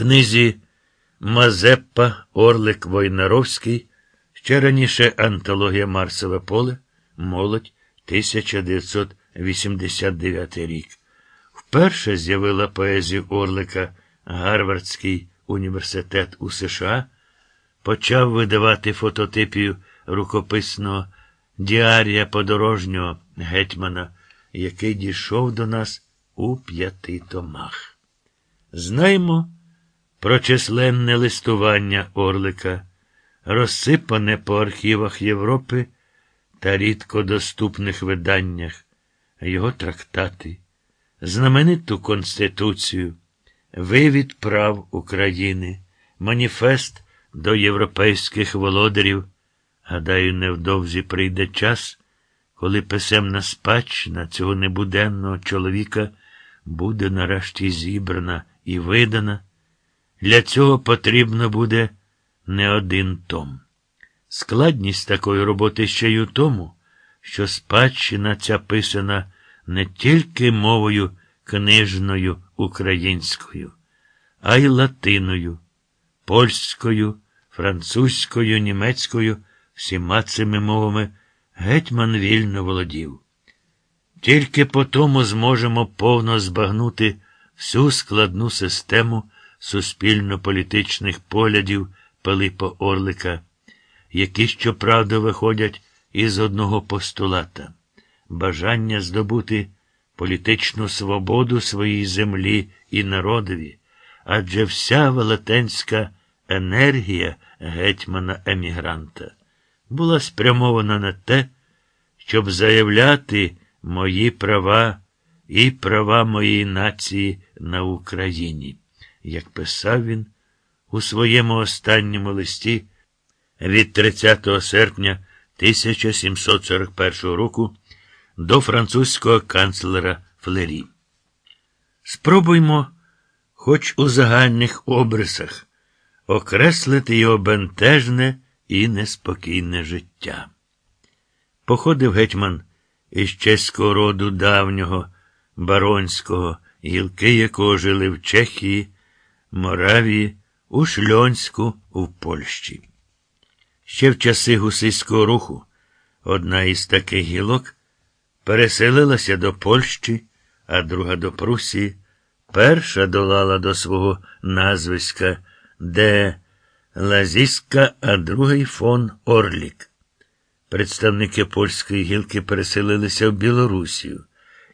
книзі Мазеппа Орлик Войнаровський, ще раніше антологія Марсове поле, молодь 1989 рік. Вперше з'явила поезію Орлика Гарвардський університет у США, почав видавати фототипію рукописного діарія подорожнього гетьмана, який дійшов до нас у п'яти томах. Знаємо про численне листування Орлика, розсипане по архівах Європи та рідко доступних виданнях, його трактати, знамениту Конституцію, вивід прав України, маніфест до європейських володарів. Гадаю, невдовзі прийде час, коли писемна спадщина цього небуденного чоловіка буде нарешті зібрана і видана. Для цього потрібно буде не один том. Складність такої роботи ще й у тому, що спадщина ця писана не тільки мовою книжною українською, а й латиною, польською, французькою, німецькою, всіма цими мовами гетьман вільно володів. Тільки по тому зможемо повно збагнути всю складну систему суспільно-політичних поглядів Пилипа Орлика, які, щоправда, виходять із одного постулата бажання здобути політичну свободу своїй землі і народові, адже вся велетенська енергія гетьмана емігранта була спрямована на те, щоб заявляти мої права і права моєї нації на Україні, як писав він у своєму останньому листі від 30 серпня 1741 року до французького канцлера Флері. Спробуймо, хоч у загальних обрисах, окреслити його бентежне і неспокійне життя. Походив гетьман із чеського роду давнього, баронського, гілки якого жили в Чехії, Моравії, у Шльонську, в Польщі. Ще в часи гусиського руху одна із таких гілок переселилася до Польщі, а друга до Прусії, перша долала до свого назвиська, де Лазіска, а другий фон Орлік. Представники польської гілки переселилися в Білорусію,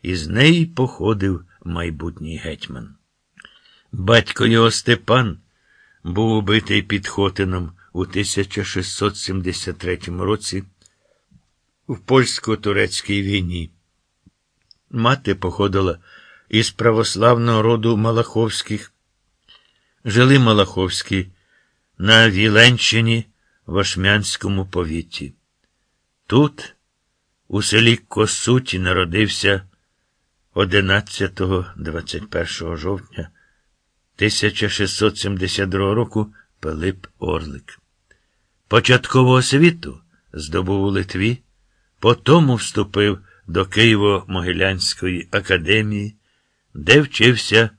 і з неї походив майбутній гетьман. Батько його Степан був убитий під Хотином у 1673 році в польсько-турецькій війні. Мати походила із православного роду Малаховських. Жили Малаховські на Віленщині в Ашмянському повіті. Тут, у селі Косуті, народився 11-21 жовтня 1672 року Пилип Орлик. Початкову освіту здобув у Литві, потому вступив до Києво-Могилянської академії, де вчився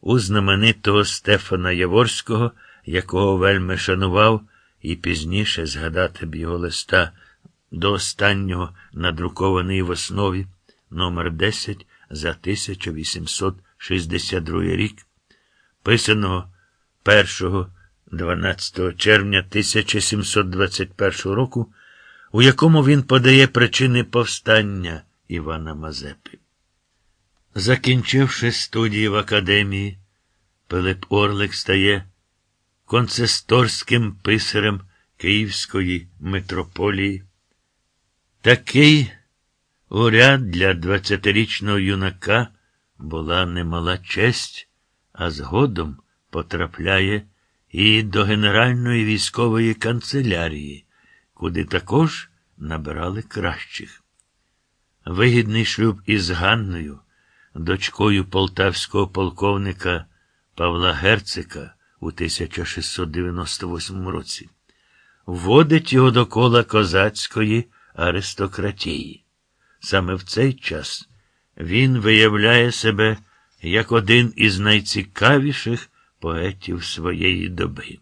у знаменитого Стефана Яворського, якого вельми шанував, і пізніше згадати б його листа до останнього надрукований в основі номер 10 за 1862 рік, писаного 1 12 червня 1721 року, у якому він подає причини повстання Івана Мазепи. Закінчивши студії в академії, Пилип Орлик стає концесторським писарем Київської митрополії. Такий уряд для 20-річного юнака була немала честь, а згодом потрапляє і до Генеральної військової канцелярії, куди також набирали кращих. Вигідний шлюб із Ганною, дочкою полтавського полковника Павла Герцика у 1698 році, вводить його до кола козацької аристократії. Саме в цей час він виявляє себе як один із найцікавіших поетів своєї доби.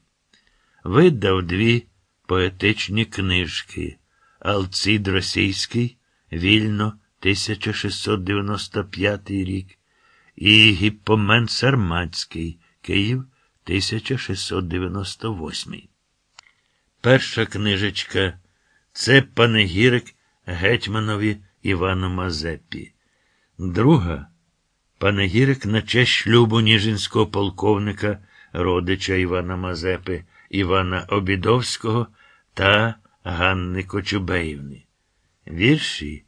Видав дві поетичні книжки Алцид Російський, вільно 1695 рік, і Гіппомен Сарматський, Київ 1698. Перша книжечка це панегірик гетьманові Івану Мазепі. Друга панегірик на честь шлюбу ніжинського полковника, родича Івана Мазепи, Івана Обідовського та Ганни Кочубеївни. Вірші,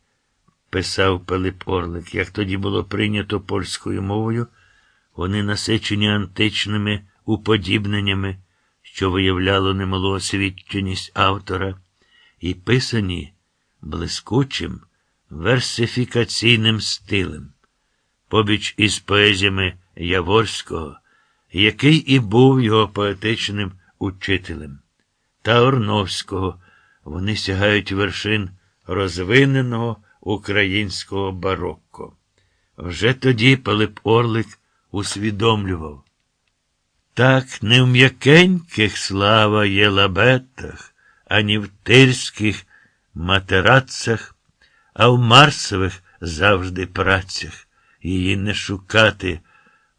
писав Пилип Орлик, як тоді було прийнято польською мовою, вони насичені античними уподібненнями, що виявляло немалу освіченість автора, і писані блискучим версифікаційним стилем, побіч із поезіями Яворського, який і був його поетичним учителем, та Орновського, вони сягають вершин розвиненого українського барокко. Вже тоді Пилип Орлик усвідомлював. Так не в м'якеньких слава є лабетах, ані в тирських матерацах, а в Марсових завжди працях її не шукати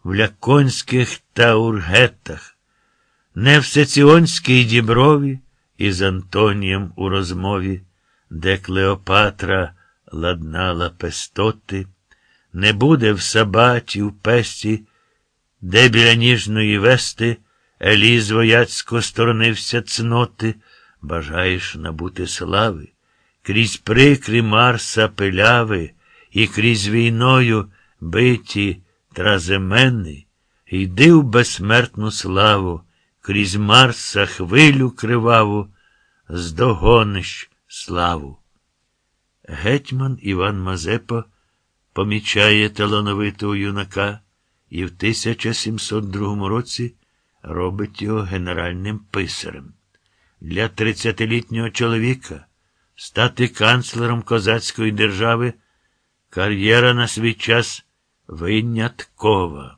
в ляконських таургетах, не в Сеціонській діброві із Антонієм у розмові, де Клеопатра ладнала пестоти, не буде в Сабаті, в Песті, де біля ніжної вести Еліз вояцько сторонився цноти, бажаєш набути слави, крізь прикрі Марса пиляви і крізь війною биті траземени, йди в безсмертну славу, крізь Марса хвилю криваву, здогониш славу. Гетьман Іван Мазепа помічає талановитого юнака і в 1702 році робить його генеральним писарем. Для 30-літнього чоловіка стати канцлером козацької держави кар'єра на свій час виняткова.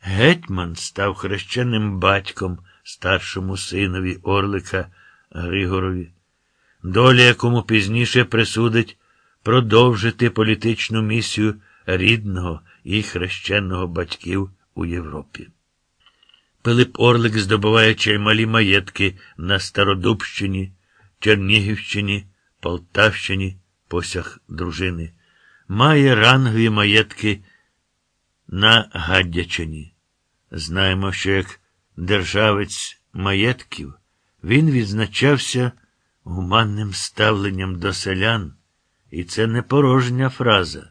Гетьман став хрещеним батьком старшому синові Орлика Григорові, доля якому пізніше присудить продовжити політичну місію рідного і хрещеного батьків у Європі. Пилип Орлик здобуває чаймалі маєтки на Стародубщині, Чернігівщині, Полтавщині, посяг дружини, має рангові маєтки на Гадячині. Знаємо, що як державець маєтків він відзначався гуманним ставленням до селян, і це не порожня фраза.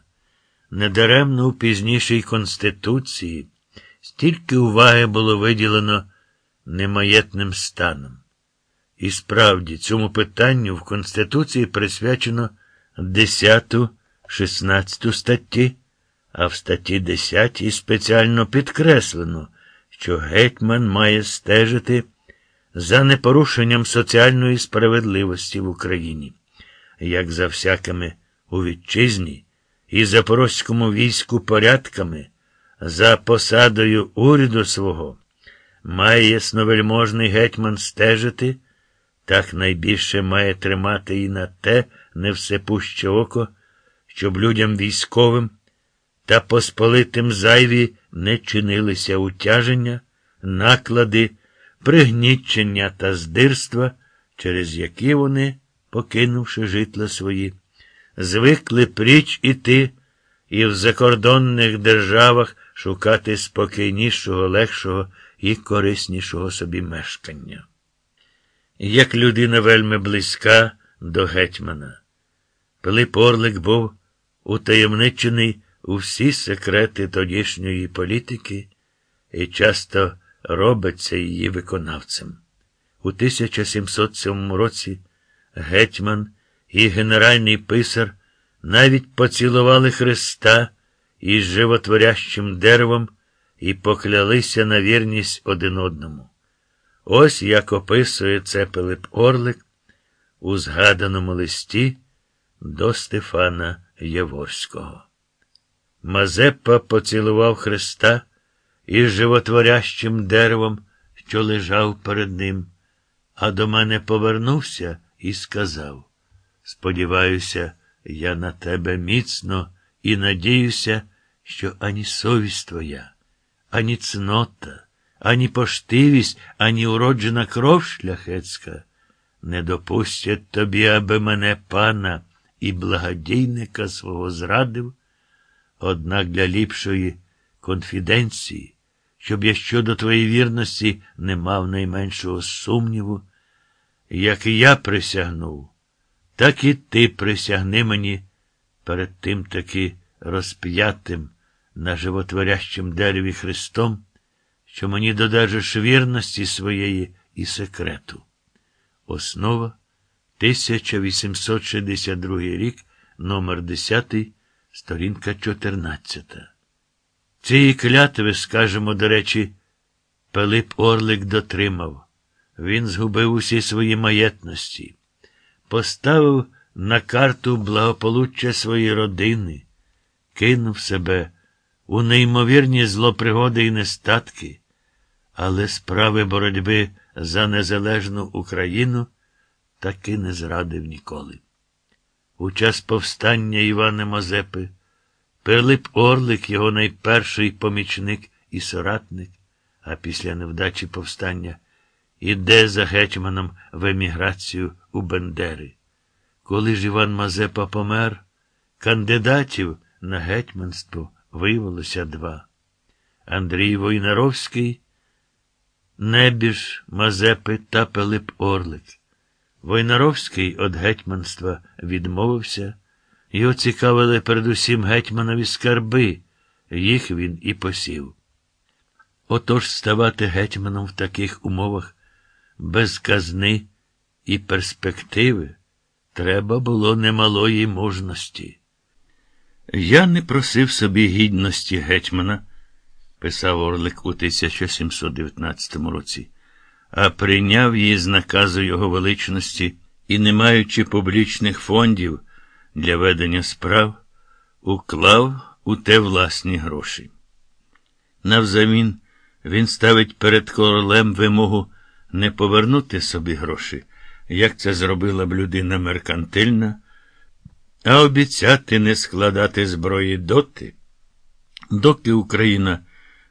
Недаремно у пізнішій Конституції стільки уваги було виділено немаєтним станом. І справді, цьому питанню в Конституції присвячено 10, 16 статті, а в статті 10 спеціально підкреслено, що гетьман має стежити за непорушенням соціальної справедливості в Україні, як за всякими у вітчизні і запорозькому війську порядками, за посадою уряду свого, має ясновельможний гетьман стежити, так найбільше має тримати і на те не всепуще око, щоб людям військовим та посполитим зайві не чинилися утяження, наклади, пригнічення та здирства, через які вони, покинувши житла свої, звикли пріч іти і в закордонних державах шукати спокійнішого, легшого і кориснішого собі мешкання. Як людина вельми близька до гетьмана, Пилип Орлик був утаємничений у всі секрети тодішньої політики і часто робиться її виконавцем. У 1707 році гетьман і генеральний писар навіть поцілували Христа із животворящим деревом і поклялися на вірність один одному. Ось як описує це Пилип Орлик у згаданому листі до Стефана Яворського. Мазепа поцілував Христа із животворящим деревом, що лежав перед ним, а до мене повернувся і сказав: Сподіваюся, я на тебе міцно і надіюся, що ані совість твоя, ані цнота, ані поштивість, ані уроджена кров шляхецька не допустять тобі, аби мене пана і благодійника свого зрадив, однак для ліпшої конфіденції, щоб я щодо твоєї вірності не мав найменшого сумніву, як і я присягнув, так і ти присягни мені перед тим таки розп'ятим на животворящим дереві Христом, що мені додержиш вірності своєї і секрету. Основа 1862 рік, номер 10, сторінка 14. Цієї клятви, скажемо, до речі, Пилип Орлик дотримав. Він згубив усі свої маєтності, поставив на карту благополуччя своєї родини, кинув себе у неймовірні злопригоди і нестатки, але справи боротьби за незалежну Україну таки не зрадив ніколи. У час повстання Івана Мазепи Пилип Орлик, його найперший помічник і соратник, а після невдачі повстання іде за гетьманом в еміграцію у Бендери. Коли ж Іван Мазепа помер, кандидатів на гетьманство виявилося два. Андрій Войнаровський, Небіж, Мазепи та Пилип Орлик. Войнаровський від гетьманства відмовився. Його цікавили передусім гетьманові скарби, їх він і посів. Отож ставати гетьманом в таких умовах без казни і перспективи треба було немалої мужності. Я не просив собі гідності гетьмана, писав Орлик у 1719 році, а прийняв її з наказу його величності і, не маючи публічних фондів для ведення справ, уклав у те власні гроші. Навзамін він ставить перед королем вимогу не повернути собі гроші, як це зробила б людина меркантильна, а обіцяти не складати зброї доти, доки Україна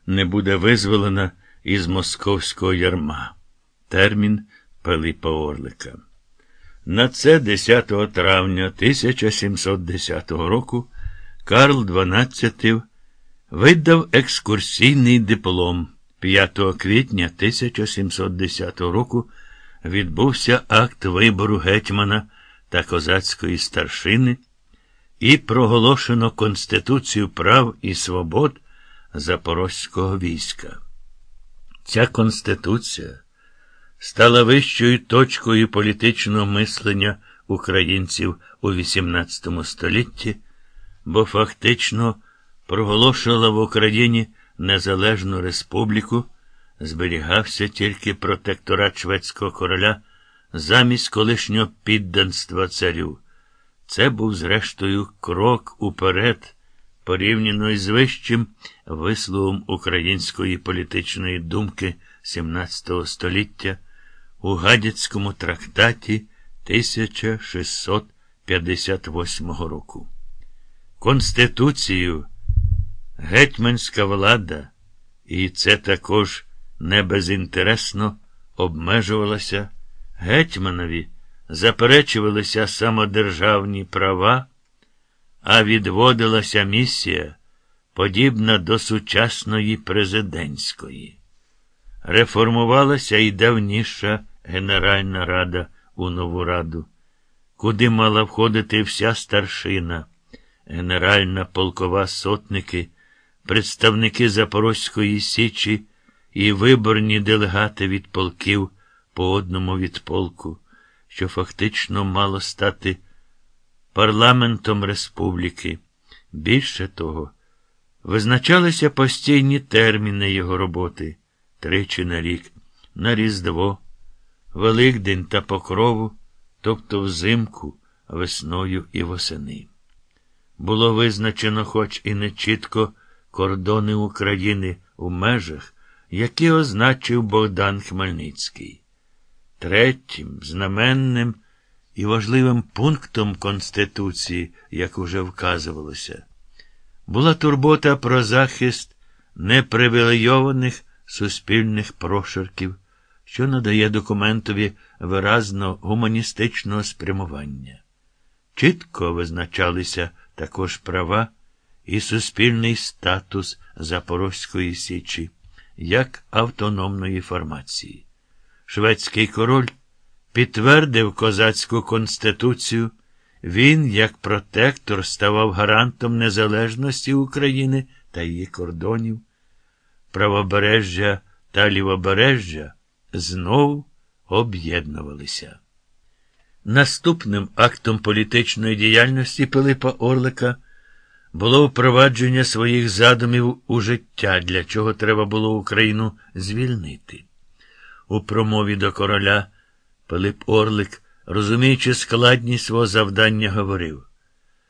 не буде визволена із московського ярма. Термін Пилипа Орлика. На це 10 травня 1710 року Карл XII видав екскурсійний диплом. 5 квітня 1710 року відбувся акт вибору гетьмана та козацької старшини і проголошено Конституцію прав і свобод Запорозького війська. Ця Конституція стала вищою точкою політичного мислення українців у XVIII столітті, бо фактично проголошувала в Україні незалежну республіку, зберігався тільки протекторат шведського короля замість колишнього підданства царю. Це був, зрештою, крок уперед, порівняно із вищим висловом української політичної думки XVII століття у Гадяцькому трактаті 1658 року. Конституцію гетьманська влада, і це також не безінтересно обмежувалася гетьманові, заперечувалися самодержавні права, а відводилася місія, подібна до сучасної президентської. Реформувалася і давніша Генеральна Рада у нову раду, куди мала входити вся старшина, генеральна полкова сотники, представники Запорозької Січі і виборні делегати від полків по одному від полку, що фактично мало стати парламентом республіки. Більше того, визначалися постійні терміни його роботи тричі на рік, на Різдво. Великдень та покрову, тобто взимку, весною і восени. Було визначено, хоч і не чітко, кордони України у межах, які означив Богдан Хмельницький. Третім, знаменним і важливим пунктом Конституції, як уже вказувалося, була турбота про захист непривілейованих суспільних прошарків, що надає документові виразно гуманістичного спрямування. Чітко визначалися також права і суспільний статус Запорозької Січі як автономної формації. Шведський король підтвердив козацьку конституцію, він, як протектор, ставав гарантом незалежності України та її кордонів. Правобережжя та лівобережжя знову об'єднувалися. Наступним актом політичної діяльності Пилипа Орлика було впровадження своїх задумів у життя, для чого треба було Україну звільнити. У промові до короля Пилип Орлик, розуміючи складність свого завдання, говорив